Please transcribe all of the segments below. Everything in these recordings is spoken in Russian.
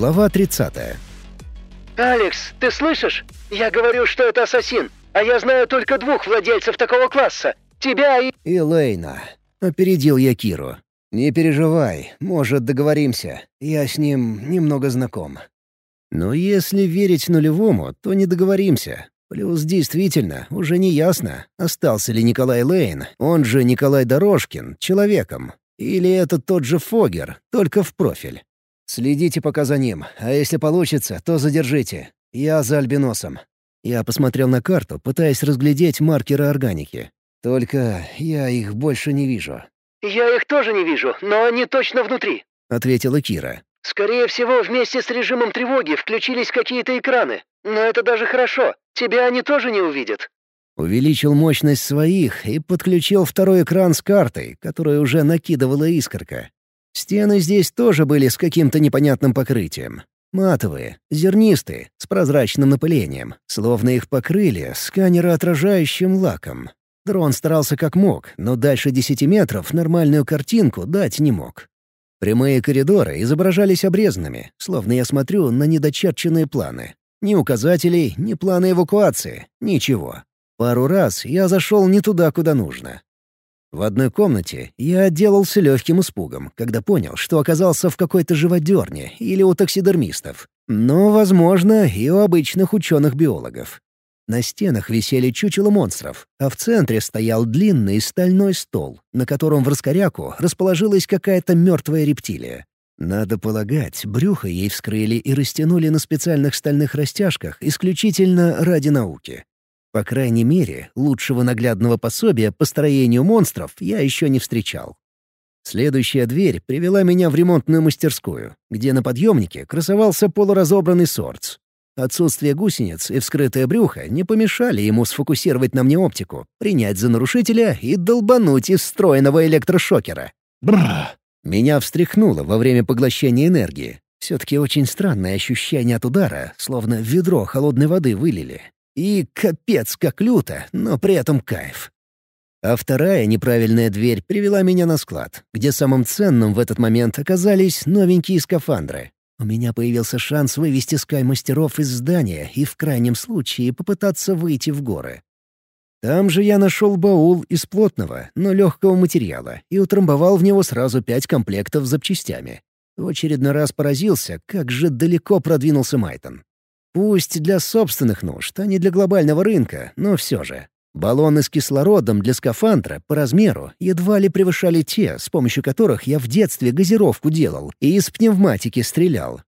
Глава 30. «Алекс, ты слышишь? Я говорю, что это ассасин, а я знаю только двух владельцев такого класса. Тебя и...» «И Лейна». Опередил я Киру. «Не переживай, может, договоримся. Я с ним немного знаком». Но если верить нулевому, то не договоримся. Плюс действительно, уже не ясно, остался ли Николай Лейн, он же Николай Дорожкин, человеком. Или это тот же Фогер, только в профиль. Следите пока за ним, а если получится, то задержите. Я за альбиносом. Я посмотрел на карту, пытаясь разглядеть маркеры органики. Только я их больше не вижу. «Я их тоже не вижу, но они точно внутри», — ответила Кира. «Скорее всего, вместе с режимом тревоги включились какие-то экраны. Но это даже хорошо. Тебя они тоже не увидят». Увеличил мощность своих и подключил второй экран с картой, которую уже накидывала искорка. Стены здесь тоже были с каким-то непонятным покрытием. Матовые, зернистые, с прозрачным напылением, словно их покрыли сканероотражающим лаком. Дрон старался как мог, но дальше десяти метров нормальную картинку дать не мог. Прямые коридоры изображались обрезанными, словно я смотрю на недочерченные планы. Ни указателей, ни плана эвакуации, ничего. Пару раз я зашел не туда, куда нужно. В одной комнате я отделался легким испугом, когда понял, что оказался в какой-то живодерне или у таксидермистов. Но, возможно, и у обычных ученых-биологов. На стенах висели чучела монстров, а в центре стоял длинный стальной стол, на котором в раскоряку расположилась какая-то мертвая рептилия. Надо полагать, брюхо ей вскрыли и растянули на специальных стальных растяжках исключительно ради науки. По крайней мере, лучшего наглядного пособия по строению монстров я еще не встречал. Следующая дверь привела меня в ремонтную мастерскую, где на подъемнике красовался полуразобранный сорц. Отсутствие гусениц и вскрытое брюхо не помешали ему сфокусировать на мне оптику, принять за нарушителя и долбануть из встроенного электрошокера. Бррр! Меня встряхнуло во время поглощения энергии. Все-таки очень странное ощущение от удара, словно ведро холодной воды вылили. И капец как люто, но при этом кайф. А вторая неправильная дверь привела меня на склад, где самым ценным в этот момент оказались новенькие скафандры. У меня появился шанс вывести скай-мастеров из здания и в крайнем случае попытаться выйти в горы. Там же я нашел баул из плотного, но легкого материала и утрамбовал в него сразу пять комплектов с запчастями. В очередной раз поразился, как же далеко продвинулся Майтон. Пусть для собственных нужд, а не для глобального рынка, но все же. Баллоны с кислородом для скафандра по размеру едва ли превышали те, с помощью которых я в детстве газировку делал и из пневматики стрелял.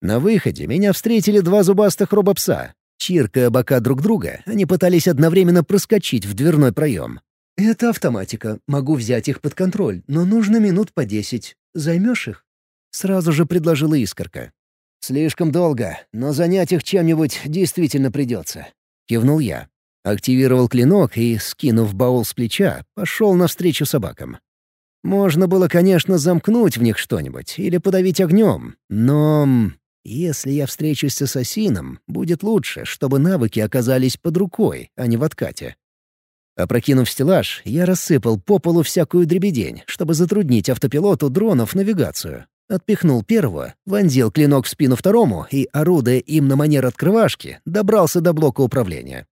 На выходе меня встретили два зубастых робопса. Чиркая бока друг друга, они пытались одновременно проскочить в дверной проем. «Это автоматика. Могу взять их под контроль, но нужно минут по десять. Займешь их?» Сразу же предложила искорка. «Слишком долго, но занять их чем-нибудь действительно придется», — кивнул я. Активировал клинок и, скинув баул с плеча, пошел навстречу собакам. Можно было, конечно, замкнуть в них что-нибудь или подавить огнем, но... Если я встречусь с ассасином, будет лучше, чтобы навыки оказались под рукой, а не в откате. Опрокинув стеллаж, я рассыпал по полу всякую дребедень, чтобы затруднить автопилоту дронов навигацию. Отпихнул первого, вонзил клинок в спину второму и, орудуя им на манер открывашки, добрался до блока управления.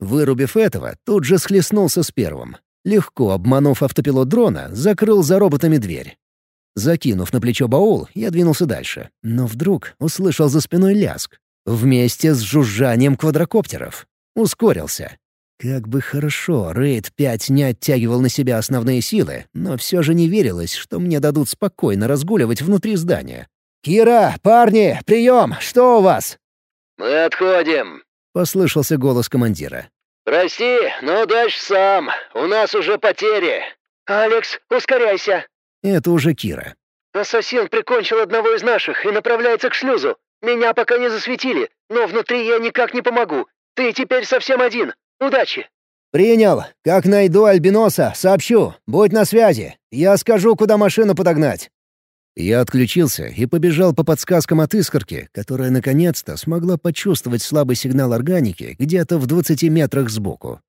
Вырубив этого, тут же схлестнулся с первым. Легко обманув автопилот дрона, закрыл за роботами дверь. Закинув на плечо баул, я двинулся дальше, но вдруг услышал за спиной ляск. Вместе с жужжанием квадрокоптеров. Ускорился. Как бы хорошо Рейд-5 не оттягивал на себя основные силы, но все же не верилось, что мне дадут спокойно разгуливать внутри здания. «Кира, парни, прием! Что у вас?» «Мы отходим», — послышался голос командира. «Прости, но дальше сам. У нас уже потери». «Алекс, ускоряйся!» Это уже Кира. «Ассасин прикончил одного из наших и направляется к шлюзу. Меня пока не засветили, но внутри я никак не помогу. Ты теперь совсем один. Удачи!» «Принял. Как найду Альбиноса, сообщу. Будь на связи. Я скажу, куда машину подогнать». Я отключился и побежал по подсказкам от искорки, которая наконец-то смогла почувствовать слабый сигнал органики где-то в 20 метрах сбоку.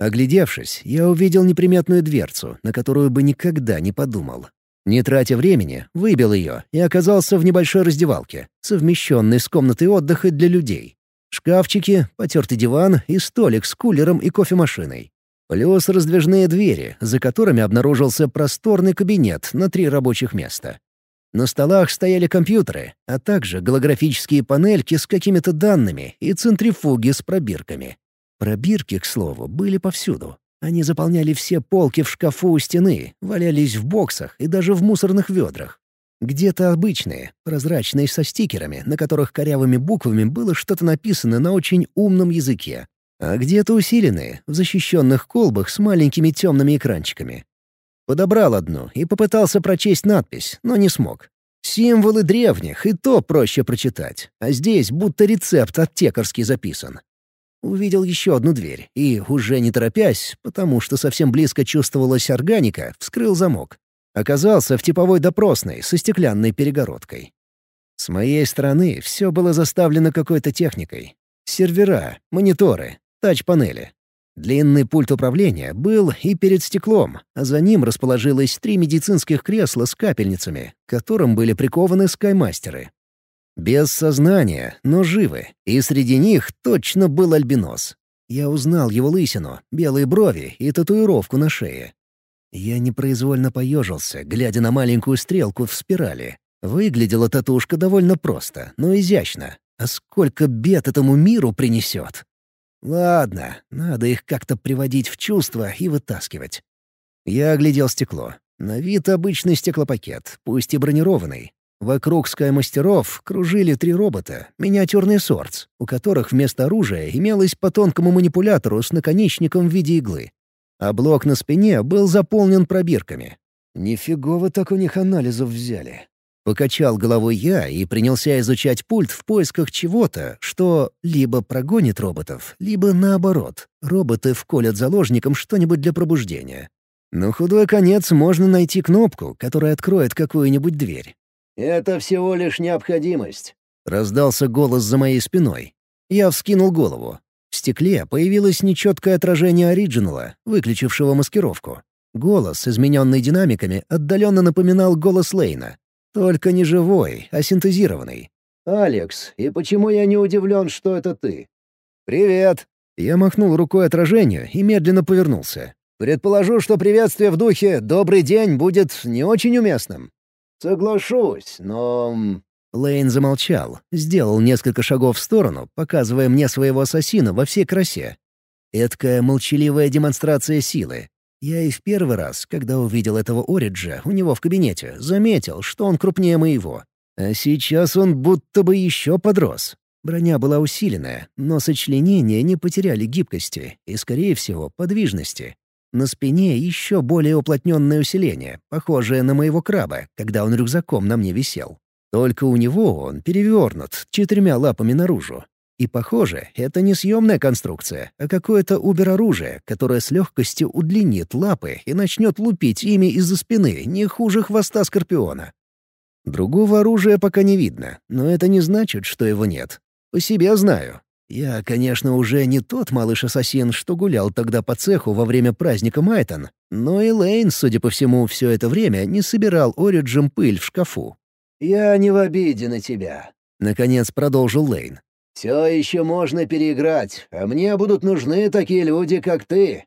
Оглядевшись, я увидел неприметную дверцу, на которую бы никогда не подумал. Не тратя времени, выбил ее и оказался в небольшой раздевалке, совмещенной с комнатой отдыха для людей. Шкафчики, потертый диван и столик с кулером и кофемашиной. Плюс раздвижные двери, за которыми обнаружился просторный кабинет на три рабочих места. На столах стояли компьютеры, а также голографические панельки с какими-то данными и центрифуги с пробирками. Пробирки, к слову, были повсюду. Они заполняли все полки в шкафу у стены, валялись в боксах и даже в мусорных ведрах. Где-то обычные, прозрачные со стикерами, на которых корявыми буквами было что-то написано на очень умном языке, а где-то усиленные, в защищенных колбах с маленькими темными экранчиками. Подобрал одну и попытался прочесть надпись, но не смог. Символы древних, и то проще прочитать, а здесь будто рецепт аптекарский записан. Увидел еще одну дверь и, уже не торопясь, потому что совсем близко чувствовалась органика, вскрыл замок. Оказался в типовой допросной со стеклянной перегородкой. С моей стороны все было заставлено какой-то техникой. Сервера, мониторы, тач-панели. Длинный пульт управления был и перед стеклом, а за ним расположилось три медицинских кресла с капельницами, к которым были прикованы скаймастеры. Без сознания, но живы, и среди них точно был альбинос. Я узнал его лысину, белые брови и татуировку на шее. Я непроизвольно поежился, глядя на маленькую стрелку в спирали. Выглядела татушка довольно просто, но изящно. А сколько бед этому миру принесет! Ладно, надо их как-то приводить в чувство и вытаскивать. Я оглядел стекло. На вид обычный стеклопакет, пусть и бронированный. Вокруг скаймастеров кружили три робота, миниатюрные сорц, у которых вместо оружия имелось по тонкому манипулятору с наконечником в виде иглы. А блок на спине был заполнен пробирками. Нифигово так у них анализов взяли. Покачал головой я и принялся изучать пульт в поисках чего-то, что либо прогонит роботов, либо наоборот, роботы вколят заложникам что-нибудь для пробуждения. На худой конец можно найти кнопку, которая откроет какую-нибудь дверь. «Это всего лишь необходимость», — раздался голос за моей спиной. Я вскинул голову. В стекле появилось нечеткое отражение оригинала, выключившего маскировку. Голос, измененный динамиками, отдаленно напоминал голос Лейна. Только не живой, а синтезированный. «Алекс, и почему я не удивлен, что это ты?» «Привет!» Я махнул рукой отражению и медленно повернулся. «Предположу, что приветствие в духе «добрый день» будет не очень уместным». «Соглашусь, но...» Лейн замолчал, сделал несколько шагов в сторону, показывая мне своего ассасина во всей красе. Эдкая молчаливая демонстрация силы, я и в первый раз, когда увидел этого Ориджа у него в кабинете, заметил, что он крупнее моего. А сейчас он будто бы еще подрос. Броня была усиленная, но сочленения не потеряли гибкости и, скорее всего, подвижности. На спине еще более уплотненное усиление, похожее на моего краба, когда он рюкзаком на мне висел. Только у него он перевернут четырьмя лапами наружу, и, похоже, это не съемная конструкция, а какое-то убер-оружие, которое с легкостью удлинит лапы и начнет лупить ими из-за спины, не хуже хвоста скорпиона. Другого оружия пока не видно, но это не значит, что его нет. По себе знаю. Я, конечно, уже не тот малыш-ассасин, что гулял тогда по цеху во время праздника Майтон, но и Лейн, судя по всему, все это время не собирал Ориджем пыль в шкафу. «Я не в обиде на тебя», — наконец продолжил Лейн. Все еще можно переиграть, а мне будут нужны такие люди, как ты».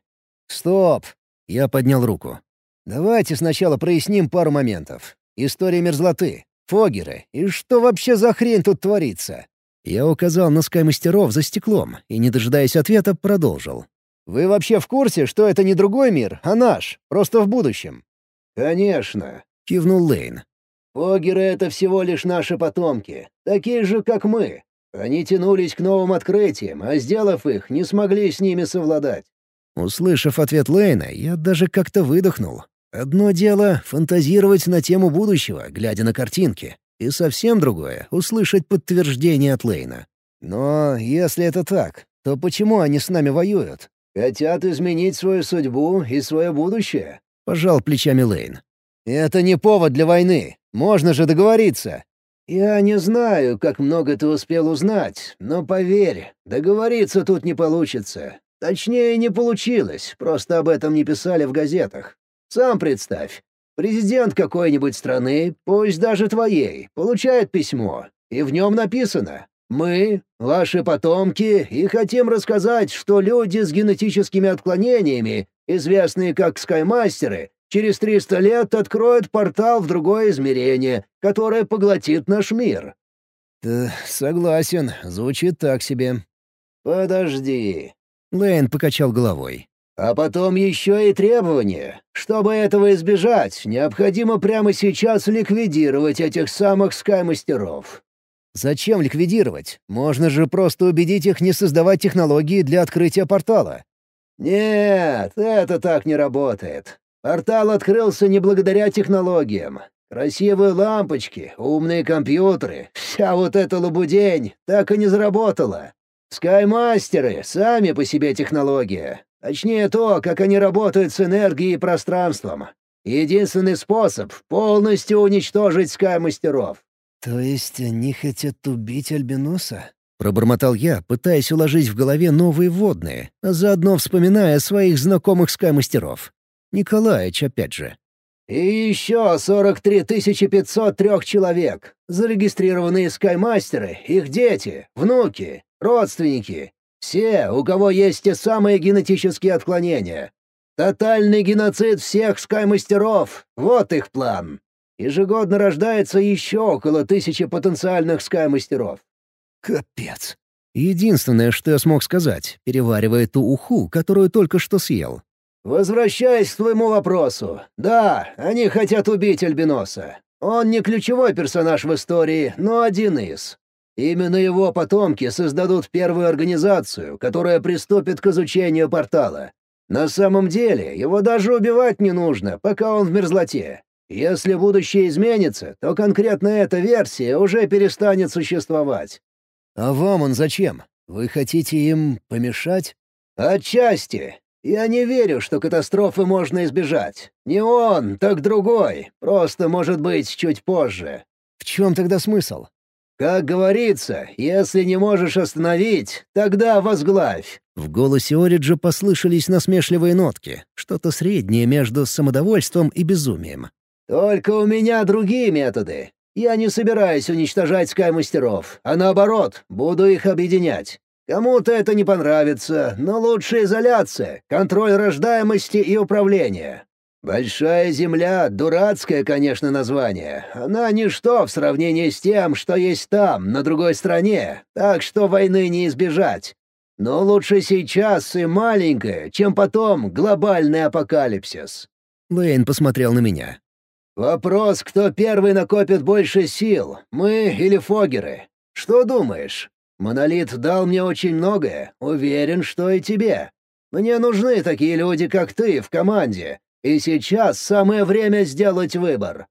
«Стоп!» — я поднял руку. «Давайте сначала проясним пару моментов. История мерзлоты, фогеры и что вообще за хрень тут творится?» Я указал на скаймастеров за стеклом и, не дожидаясь ответа, продолжил. «Вы вообще в курсе, что это не другой мир, а наш, просто в будущем?» «Конечно», — кивнул Лейн. «Фогеры — это всего лишь наши потомки, такие же, как мы. Они тянулись к новым открытиям, а сделав их, не смогли с ними совладать. Услышав ответ Лейна, я даже как-то выдохнул. Одно дело — фантазировать на тему будущего, глядя на картинки, и совсем другое — услышать подтверждение от Лейна. Но если это так, то почему они с нами воюют? «Хотят изменить свою судьбу и свое будущее», — пожал плечами Лейн. «Это не повод для войны. Можно же договориться. «Я не знаю, как много ты успел узнать, но поверь, договориться тут не получится. Точнее, не получилось, просто об этом не писали в газетах. Сам представь. Президент какой-нибудь страны, пусть даже твоей, получает письмо, и в нем написано «Мы, ваши потомки, и хотим рассказать, что люди с генетическими отклонениями, известные как скаймастеры, через 300 лет откроют портал в другое измерение, которое поглотит наш мир». «Да, согласен, звучит так себе». «Подожди». Лейн покачал головой. А потом еще и требование. Чтобы этого избежать, необходимо прямо сейчас ликвидировать этих самых скаймастеров. Зачем ликвидировать? Можно же просто убедить их не создавать технологии для открытия портала. Нет, это так не работает. Портал открылся не благодаря технологиям. Красивые лампочки, умные компьютеры, вся вот эта лабудень так и не заработала. Скаймастеры — сами по себе технология. Точнее то, как они работают с энергией и пространством. Единственный способ — полностью уничтожить скаймастеров. «То есть они хотят убить Альбиноса?» — пробормотал я, пытаясь уложить в голове новые водные, а заодно вспоминая своих знакомых скаймастеров. Николаевич, опять же. «И еще 43 503 человек. Зарегистрированные скаймастеры, их дети, внуки, родственники, все, у кого есть те самые генетические отклонения. Тотальный геноцид всех скаймастеров — вот их план. Ежегодно рождается еще около тысячи потенциальных скаймастеров. Капец. Единственное, что я смог сказать, переваривая ту уху, которую только что съел. «Возвращаясь к твоему вопросу. Да, они хотят убить Альбиноса. Он не ключевой персонаж в истории, но один из. Именно его потомки создадут первую организацию, которая приступит к изучению портала. На самом деле, его даже убивать не нужно, пока он в мерзлоте. Если будущее изменится, то конкретно эта версия уже перестанет существовать. А вам он зачем? Вы хотите им помешать? Отчасти. Я не верю, что катастрофы можно избежать. Не он, так другой. Просто, может быть, чуть позже. В чем тогда смысл? «Как говорится, если не можешь остановить, тогда возглавь». В голосе Ориджа послышались насмешливые нотки, что-то среднее между самодовольством и безумием. «Только у меня другие методы. Я не собираюсь уничтожать скай-мастеров, а наоборот, буду их объединять. Кому-то это не понравится, но лучше изоляция, контроль рождаемости и управления. «Большая земля — дурацкое, конечно, название. Она ничто в сравнении с тем, что есть там, на другой стороне, так что войны не избежать. Но лучше сейчас и маленькое, чем потом глобальный апокалипсис». Лейн посмотрел на меня. «Вопрос, кто первый накопит больше сил, мы или Фогеры? Что думаешь? Монолит дал мне очень многое, уверен, что и тебе. Мне нужны такие люди, как ты, в команде, и сейчас самое время сделать выбор».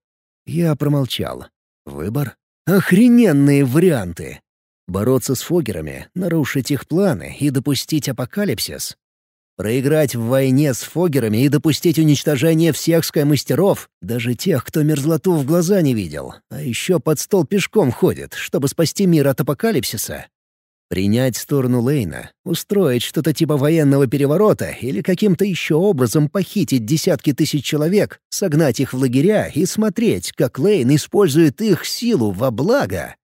Я промолчал. «Выбор? Охрененные варианты!» Бороться с Фогерами, нарушить их планы и допустить апокалипсис. Проиграть в войне с Фогерами и допустить уничтожение всех скаймастеров, даже тех, кто мерзлоту в глаза не видел, а еще под стол пешком ходит, чтобы спасти мир от апокалипсиса. Принять сторону Лейна, устроить что-то типа военного переворота или каким-то еще образом похитить десятки тысяч человек, согнать их в лагеря и смотреть, как Лейн использует их силу во благо.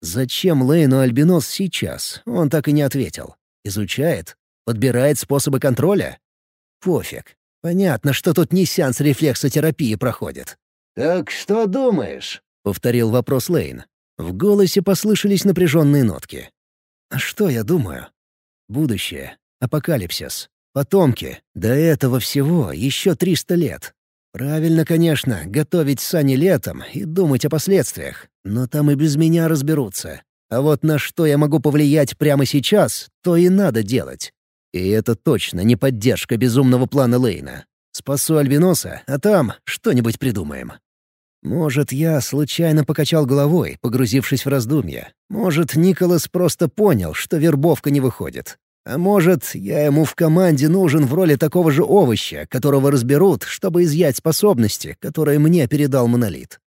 Зачем Лейну Альбинос сейчас, он так и не ответил. Изучает? Подбирает способы контроля? Пофиг. Понятно, что тут не сеанс рефлексотерапии проходит. «Так что думаешь?» — повторил вопрос Лейн. В голосе послышались напряженные нотки. А что я думаю? Будущее. Апокалипсис. Потомки. До этого всего еще 300 лет. Правильно, конечно, готовить сани летом и думать о последствиях. Но там и без меня разберутся. А вот на что я могу повлиять прямо сейчас, то и надо делать. И это точно не поддержка безумного плана Лейна. Спасу Альбиноса, а там что-нибудь придумаем. Может, я случайно покачал головой, погрузившись в раздумья. Может, Николас просто понял, что вербовка не выходит. А может, я ему в команде нужен в роли такого же овоща, которого разберут, чтобы изъять способности, которые мне передал Монолит.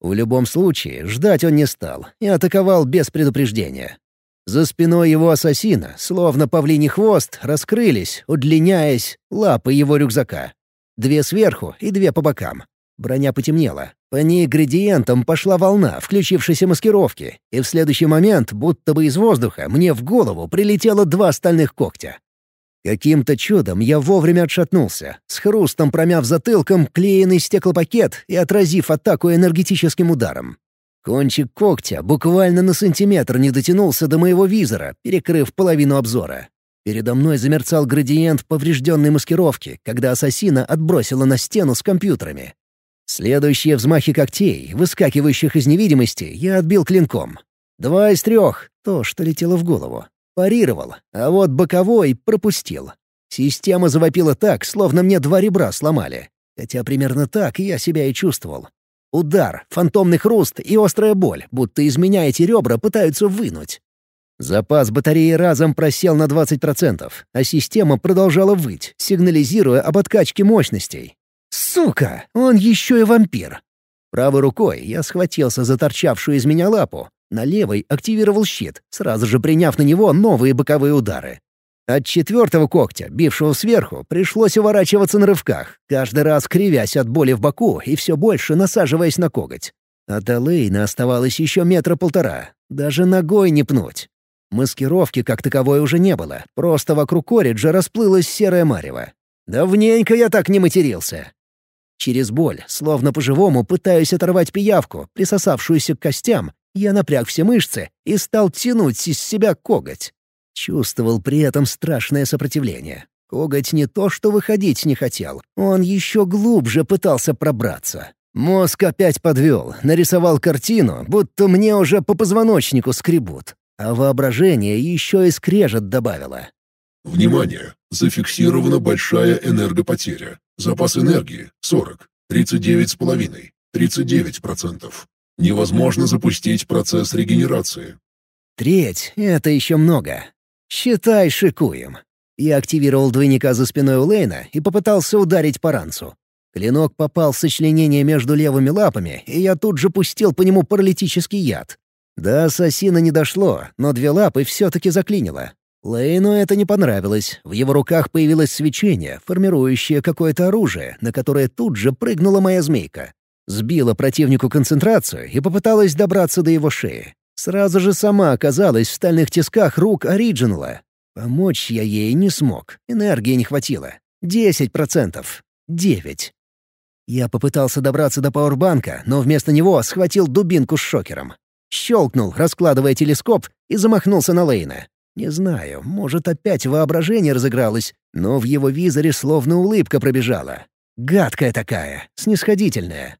В любом случае, ждать он не стал и атаковал без предупреждения. За спиной его ассасина, словно павлиний хвост, раскрылись, удлиняясь, лапы его рюкзака. Две сверху и две по бокам. Броня потемнела. По ней градиентом пошла волна включившейся маскировки, и в следующий момент, будто бы из воздуха, мне в голову прилетело два стальных когтя. Каким-то чудом я вовремя отшатнулся, с хрустом промяв затылком клеенный стеклопакет и отразив атаку энергетическим ударом. Кончик когтя буквально на сантиметр не дотянулся до моего визора, перекрыв половину обзора. Передо мной замерцал градиент поврежденной маскировки, когда ассасина отбросила на стену с компьютерами. Следующие взмахи когтей, выскакивающих из невидимости, я отбил клинком. Два из трех — то, что летело в голову. Парировал, а вот боковой пропустил. Система завопила так, словно мне два ребра сломали. Хотя примерно так я себя и чувствовал. Удар, фантомный хруст и острая боль, будто из меня эти ребра пытаются вынуть. Запас батареи разом просел на 20%, а система продолжала выть, сигнализируя об откачке мощностей. «Сука! Он еще и вампир!» Правой рукой я схватился за торчавшую из меня лапу, на левой активировал щит, сразу же приняв на него новые боковые удары. От четвертого когтя, бившего сверху, пришлось уворачиваться на рывках, каждый раз кривясь от боли в боку и все больше насаживаясь на коготь. От Элейна оставалось еще метра полтора, даже ногой не пнуть. Маскировки как таковой уже не было, просто вокруг Кориджа расплылась серая марево. Давненько я так не матерился. Через боль, словно по-живому пытаюсь оторвать пиявку, присосавшуюся к костям, я напряг все мышцы и стал тянуть из себя коготь. Чувствовал при этом страшное сопротивление. Коготь не то что выходить не хотел, он еще глубже пытался пробраться. Мозг опять подвел, нарисовал картину, будто мне уже по позвоночнику скребут. А воображение еще и скрежет добавило. Внимание! Зафиксирована большая энергопотеря. Запас энергии — 40, 39,5, 39%. Невозможно запустить процесс регенерации. Треть — это еще много. Считай, шикуем. Я активировал двойника за спиной у Лейна и попытался ударить по ранцу. Клинок попал в сочленение между левыми лапами, и я тут же пустил по нему паралитический яд. До ассасина не дошло, но две лапы все-таки заклинило. Лейну это не понравилось. В его руках появилось свечение, формирующее какое-то оружие, на которое тут же прыгнула моя змейка. Сбила противнику концентрацию и попыталась добраться до его шеи. Сразу же сама оказалась в стальных тисках рук Ориджинала. Помочь я ей не смог, энергии не хватило. Десять процентов. Девять. Я попытался добраться до пауэрбанка, но вместо него схватил дубинку с шокером. Щелкнул, раскладывая телескоп, и замахнулся на Лейна. Не знаю, может, опять воображение разыгралось, но в его визоре словно улыбка пробежала. Гадкая такая, снисходительная.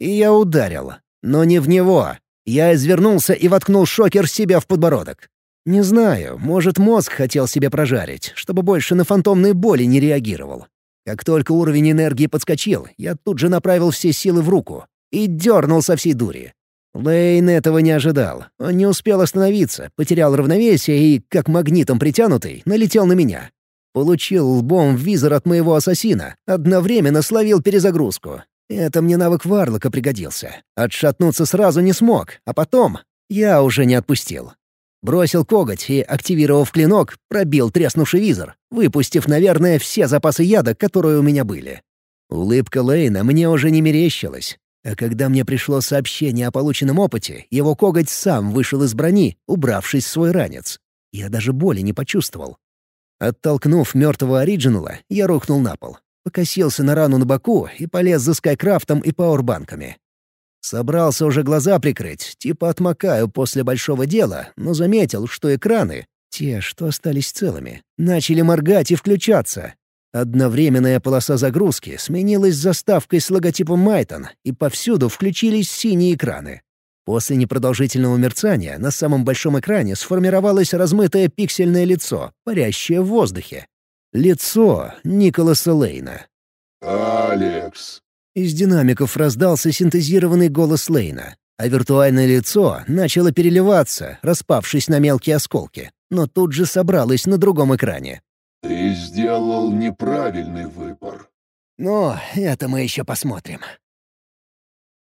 И я ударил. Но не в него. Я извернулся и воткнул шокер себе в подбородок. Не знаю, может, мозг хотел себе прожарить, чтобы больше на фантомные боли не реагировал. Как только уровень энергии подскочил, я тут же направил все силы в руку и дернул со всей дури. Лейн этого не ожидал. Он не успел остановиться, потерял равновесие и, как магнитом притянутый, налетел на меня. Получил лбом визор от моего ассасина, одновременно словил перезагрузку. Это мне навык Варлока пригодился. Отшатнуться сразу не смог, а потом я уже не отпустил. Бросил коготь и, активировав клинок, пробил треснувший визор, выпустив, наверное, все запасы яда, которые у меня были. Улыбка Лейна мне уже не мерещилась. А когда мне пришло сообщение о полученном опыте, его коготь сам вышел из брони, убравшись в свой ранец. Я даже боли не почувствовал. Оттолкнув мертвого оригинала, я рухнул на пол покосился на рану на боку и полез за скайкрафтом и пауэрбанками. Собрался уже глаза прикрыть, типа отмокаю после большого дела, но заметил, что экраны, те, что остались целыми, начали моргать и включаться. Одновременная полоса загрузки сменилась заставкой с логотипом Майтон, и повсюду включились синие экраны. После непродолжительного мерцания на самом большом экране сформировалось размытое пиксельное лицо, парящее в воздухе. Лицо Николаса Лейна. «Алекс». Из динамиков раздался синтезированный голос Лейна, а виртуальное лицо начало переливаться, распавшись на мелкие осколки, но тут же собралось на другом экране. «Ты сделал неправильный выбор». «Но это мы еще посмотрим».